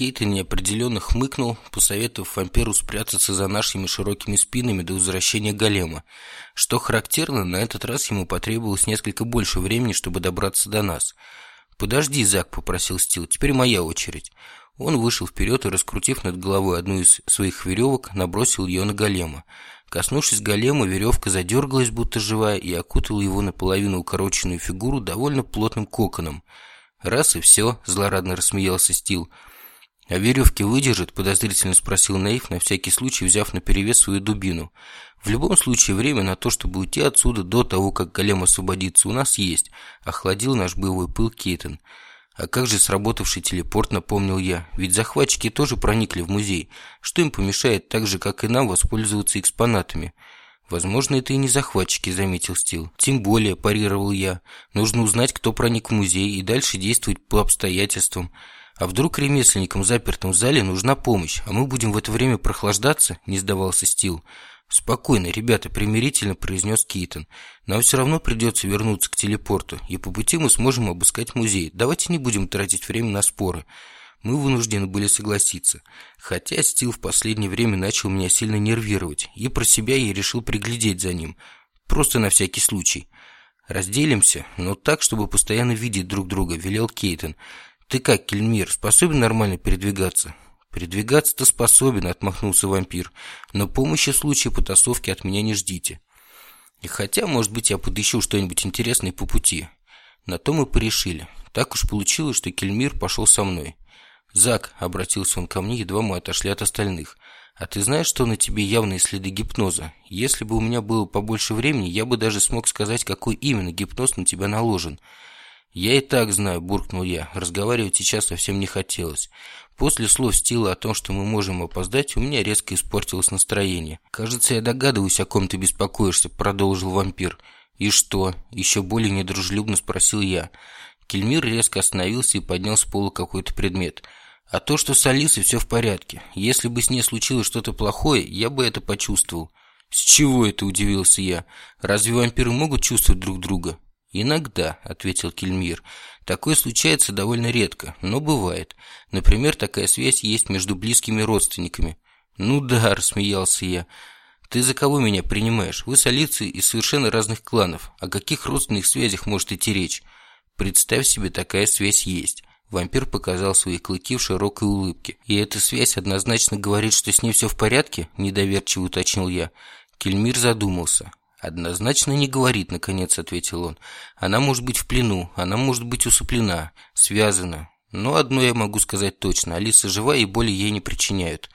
Кейтон неопределенно хмыкнул, посоветовав вампиру спрятаться за нашими широкими спинами до возвращения голема. Что характерно, на этот раз ему потребовалось несколько больше времени, чтобы добраться до нас. «Подожди, Зак», — попросил Стил, — «теперь моя очередь». Он вышел вперед и, раскрутив над головой одну из своих веревок, набросил ее на голема. Коснувшись голема, веревка задергалась, будто живая, и окутала его наполовину укороченную фигуру довольно плотным коконом. «Раз и все», — злорадно рассмеялся Стил, — «А веревки выдержит?» – подозрительно спросил Наив, на всякий случай взяв на перевес свою дубину. «В любом случае, время на то, чтобы уйти отсюда до того, как голем освободится, у нас есть», – охладил наш боевой пыл Кейтон. «А как же сработавший телепорт?» – напомнил я. «Ведь захватчики тоже проникли в музей. Что им помешает так же, как и нам, воспользоваться экспонатами?» «Возможно, это и не захватчики», — заметил Стил. «Тем более», — парировал я. «Нужно узнать, кто проник в музей, и дальше действовать по обстоятельствам». А вдруг ремесленникам, запертым в зале, нужна помощь, а мы будем в это время прохлаждаться?» – не сдавался Стил. «Спокойно, ребята», – примирительно произнес Кейтон. «Нам все равно придется вернуться к телепорту, и по пути мы сможем обыскать музей. Давайте не будем тратить время на споры». Мы вынуждены были согласиться. Хотя Стил в последнее время начал меня сильно нервировать, и про себя я решил приглядеть за ним. Просто на всякий случай. «Разделимся, но так, чтобы постоянно видеть друг друга», – велел Кейтон. «Ты как, Кельмир, способен нормально передвигаться?» «Передвигаться-то способен», — отмахнулся вампир. «Но помощи в случае потасовки от меня не ждите. И хотя, может быть, я подыщу что-нибудь интересное по пути. На то мы порешили. Так уж получилось, что Кельмир пошел со мной. «Зак», — обратился он ко мне, едва мы отошли от остальных, «а ты знаешь, что на тебе явные следы гипноза? Если бы у меня было побольше времени, я бы даже смог сказать, какой именно гипноз на тебя наложен». «Я и так знаю», – буркнул я. Разговаривать сейчас совсем не хотелось. После слов Стила о том, что мы можем опоздать, у меня резко испортилось настроение. «Кажется, я догадываюсь, о ком ты беспокоишься», – продолжил вампир. «И что?» – еще более недружелюбно спросил я. Кельмир резко остановился и поднял с пола какой-то предмет. «А то, что с Алисой все в порядке. Если бы с ней случилось что-то плохое, я бы это почувствовал». «С чего это?» – удивился я. «Разве вампиры могут чувствовать друг друга?» «Иногда», — ответил Кельмир. «Такое случается довольно редко, но бывает. Например, такая связь есть между близкими родственниками». «Ну да», — рассмеялся я. «Ты за кого меня принимаешь? Вы с Алицией из совершенно разных кланов. О каких родственных связях может идти речь? Представь себе, такая связь есть». Вампир показал свои клыки в широкой улыбке. «И эта связь однозначно говорит, что с ней все в порядке?» – недоверчиво уточнил я. Кельмир задумался. «Однозначно не говорит», — наконец ответил он. «Она может быть в плену, она может быть усыплена, связана. Но одно я могу сказать точно. Алиса жива и боли ей не причиняют».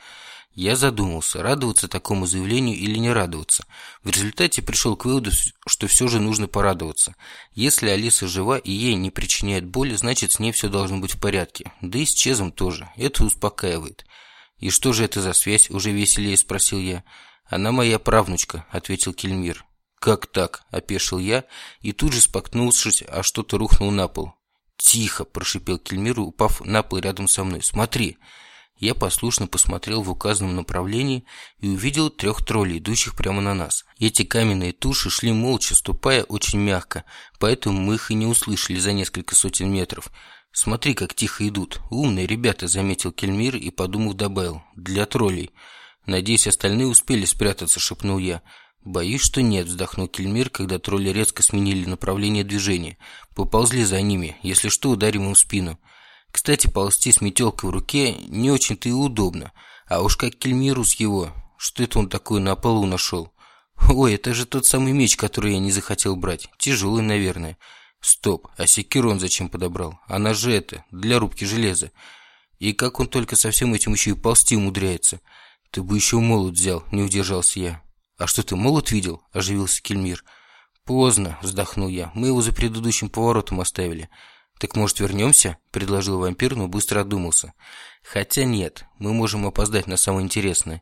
Я задумался, радоваться такому заявлению или не радоваться. В результате пришел к выводу, что все же нужно порадоваться. Если Алиса жива и ей не причиняет боли, значит с ней все должно быть в порядке. Да и с Чезом тоже. Это успокаивает. «И что же это за связь?» – уже веселее спросил я. «Она моя правнучка», – ответил Кельмир. «Как так?» – опешил я и тут же споткнувшись, а что-то рухнул на пол. «Тихо!» – прошипел Кельмир, упав на пол рядом со мной. «Смотри!» Я послушно посмотрел в указанном направлении и увидел трех троллей, идущих прямо на нас. Эти каменные туши шли молча, ступая очень мягко, поэтому мы их и не услышали за несколько сотен метров. «Смотри, как тихо идут. Умные ребята», — заметил Кельмир и, подумав, добавил. «Для троллей». «Надеюсь, остальные успели спрятаться», — шепнул я. «Боюсь, что нет», – вздохнул Кельмир, когда тролли резко сменили направление движения. «Поползли за ними. Если что, ударим им в спину». Кстати, ползти с метелкой в руке не очень-то и удобно. А уж как Кельмиру с его... Что это он такое на полу нашел? Ой, это же тот самый меч, который я не захотел брать. Тяжелый, наверное. Стоп, а секиру он зачем подобрал? Она же это, для рубки железа. И как он только со всем этим еще и ползти умудряется. Ты бы еще молот взял, не удержался я. «А что ты, молот видел?» – оживился Кельмир. «Поздно», – вздохнул я. «Мы его за предыдущим поворотом оставили». «Так, может, вернемся?» – предложил вампир, но быстро одумался. «Хотя нет, мы можем опоздать на самое интересное».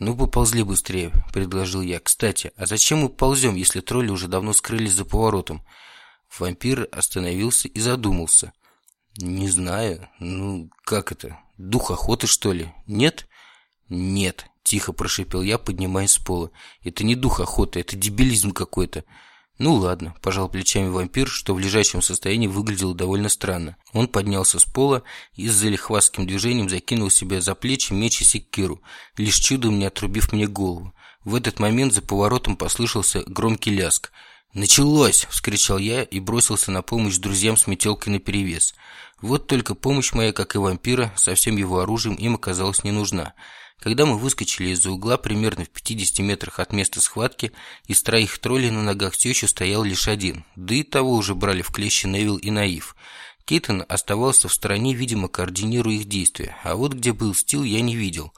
«Ну, поползли быстрее», – предложил я. «Кстати, а зачем мы ползем, если тролли уже давно скрылись за поворотом?» Вампир остановился и задумался. «Не знаю. Ну, как это? Дух охоты, что ли? Нет?» «Нет», Тихо прошипел я, поднимаясь с пола. «Это не дух охоты, это дебилизм какой-то». «Ну ладно», – пожал плечами вампир, что в лежачем состоянии выглядело довольно странно. Он поднялся с пола и с залихвастским движением закинул себя за плечи меч и секиру, лишь чудом не отрубив мне голову. В этот момент за поворотом послышался громкий ляск. «Началось!» – вскричал я и бросился на помощь друзьям с метелкой наперевес. Вот только помощь моя, как и вампира, со всем его оружием им оказалась не нужна. Когда мы выскочили из-за угла примерно в 50 метрах от места схватки, из троих троллей на ногах все еще стоял лишь один, да и того уже брали в клещи Невил и Наив. Кейтон оставался в стороне, видимо, координируя их действия, а вот где был Стил, я не видел.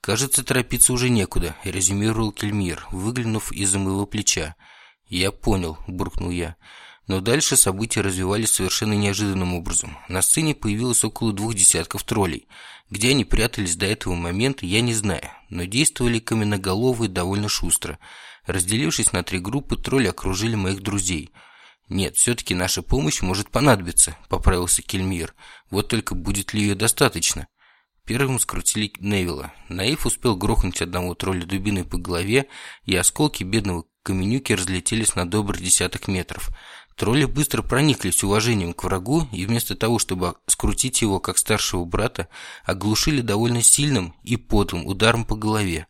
«Кажется, торопиться уже некуда», – резюмировал Кельмир, выглянув из-за моего плеча. «Я понял», – буркнул я. Но дальше события развивались совершенно неожиданным образом. На сцене появилось около двух десятков троллей. Где они прятались до этого момента, я не знаю, но действовали каменноголовые довольно шустро. Разделившись на три группы, тролли окружили моих друзей. «Нет, все-таки наша помощь может понадобиться», – поправился Кельмир. «Вот только будет ли ее достаточно?» Первым скрутили Невилла. Наив успел грохнуть одного тролля дубиной по голове, и осколки бедного каменюки разлетелись на добрый десяток метров. Тролли быстро прониклись уважением к врагу и вместо того, чтобы скрутить его как старшего брата, оглушили довольно сильным и подлым ударом по голове.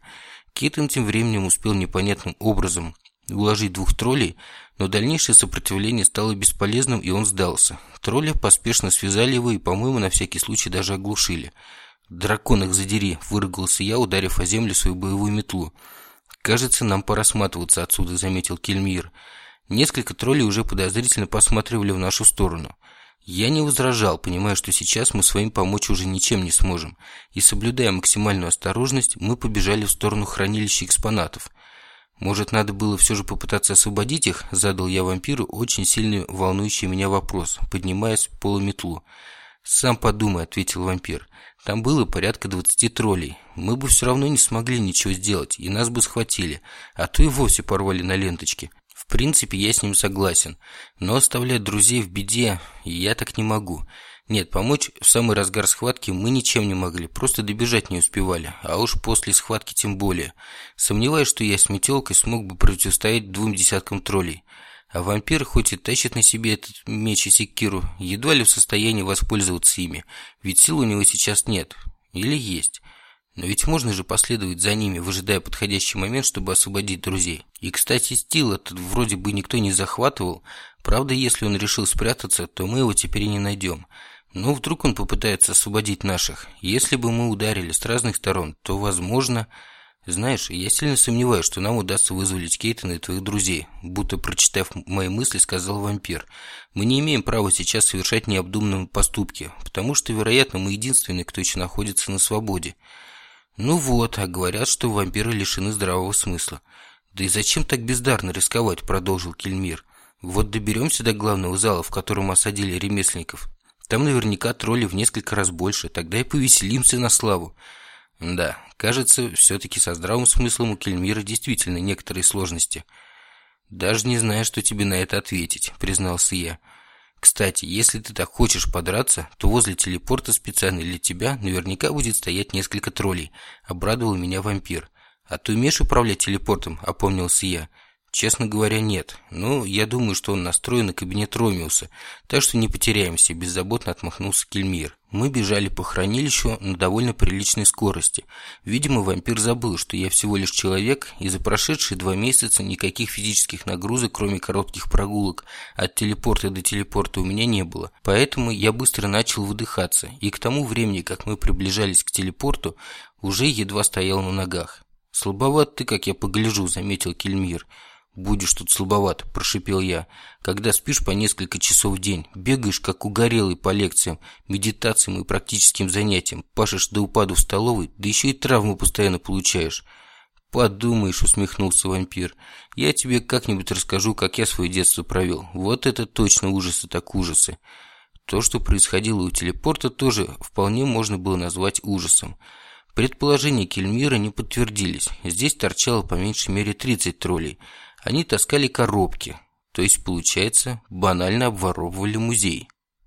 Китон тем временем успел непонятным образом уложить двух троллей, но дальнейшее сопротивление стало бесполезным, и он сдался. Тролли поспешно связали его и, по-моему, на всякий случай даже оглушили. «Дракон их задери!» – выругался я, ударив о землю свою боевую метлу. «Кажется, нам пора сматываться отсюда», – заметил Кельмир. Несколько троллей уже подозрительно посматривали в нашу сторону. Я не возражал, понимая, что сейчас мы своим помочь уже ничем не сможем, и, соблюдая максимальную осторожность, мы побежали в сторону хранилища экспонатов. «Может, надо было все же попытаться освободить их?» – задал я вампиру очень сильный волнующий меня вопрос, поднимаясь в полуметлу. «Сам подумай», – ответил вампир. «Там было порядка двадцати троллей. Мы бы все равно не смогли ничего сделать, и нас бы схватили, а то и вовсе порвали на ленточке. В принципе, я с ним согласен, но оставлять друзей в беде я так не могу. Нет, помочь в самый разгар схватки мы ничем не могли, просто добежать не успевали, а уж после схватки тем более. Сомневаюсь, что я с метелкой смог бы противостоять двум десяткам троллей. А вампир, хоть и тащит на себе этот меч и секиру, едва ли в состоянии воспользоваться ими, ведь сил у него сейчас нет. Или есть. Но ведь можно же последовать за ними, выжидая подходящий момент, чтобы освободить друзей. И, кстати, стил этот вроде бы никто не захватывал. Правда, если он решил спрятаться, то мы его теперь и не найдем. Но вдруг он попытается освободить наших. Если бы мы ударили с разных сторон, то, возможно... Знаешь, я сильно сомневаюсь, что нам удастся вызволить Кейтона и твоих друзей. Будто прочитав мои мысли, сказал вампир. Мы не имеем права сейчас совершать необдуманные поступки, потому что, вероятно, мы единственные, кто еще находится на свободе. Ну вот, а говорят, что вампиры лишены здравого смысла. Да и зачем так бездарно рисковать, продолжил Кельмир. Вот доберемся до главного зала, в котором осадили ремесленников. Там наверняка тролли в несколько раз больше, тогда и повеселимся на славу. Да, кажется, все-таки со здравым смыслом у Кельмира действительно некоторые сложности. Даже не знаю, что тебе на это ответить, признался я. Кстати, если ты так хочешь подраться, то возле телепорта специально для тебя наверняка будет стоять несколько троллей. Обрадовал меня вампир. А ты умеешь управлять телепортом? Опомнился я. Честно говоря, нет. Но я думаю, что он настроен на кабинет Ромеуса, так что не потеряемся, беззаботно отмахнулся Кельмир. Мы бежали по хранилищу на довольно приличной скорости. Видимо, вампир забыл, что я всего лишь человек, и за прошедшие два месяца никаких физических нагрузок, кроме коротких прогулок от телепорта до телепорта у меня не было. Поэтому я быстро начал выдыхаться, и к тому времени, как мы приближались к телепорту, уже едва стоял на ногах. «Слабоват ты, как я погляжу», — заметил Кельмир. «Будешь тут слабоват», – прошипел я. «Когда спишь по несколько часов в день, бегаешь, как угорелый по лекциям, медитациям и практическим занятиям, пашешь до упаду в столовой, да еще и травму постоянно получаешь». «Подумаешь», – усмехнулся вампир. «Я тебе как-нибудь расскажу, как я свое детство провел. Вот это точно ужасы так ужасы». То, что происходило у телепорта, тоже вполне можно было назвать ужасом. Предположения Кельмира не подтвердились. Здесь торчало по меньшей мере 30 троллей – они таскали коробки, то есть, получается, банально обворовывали музей.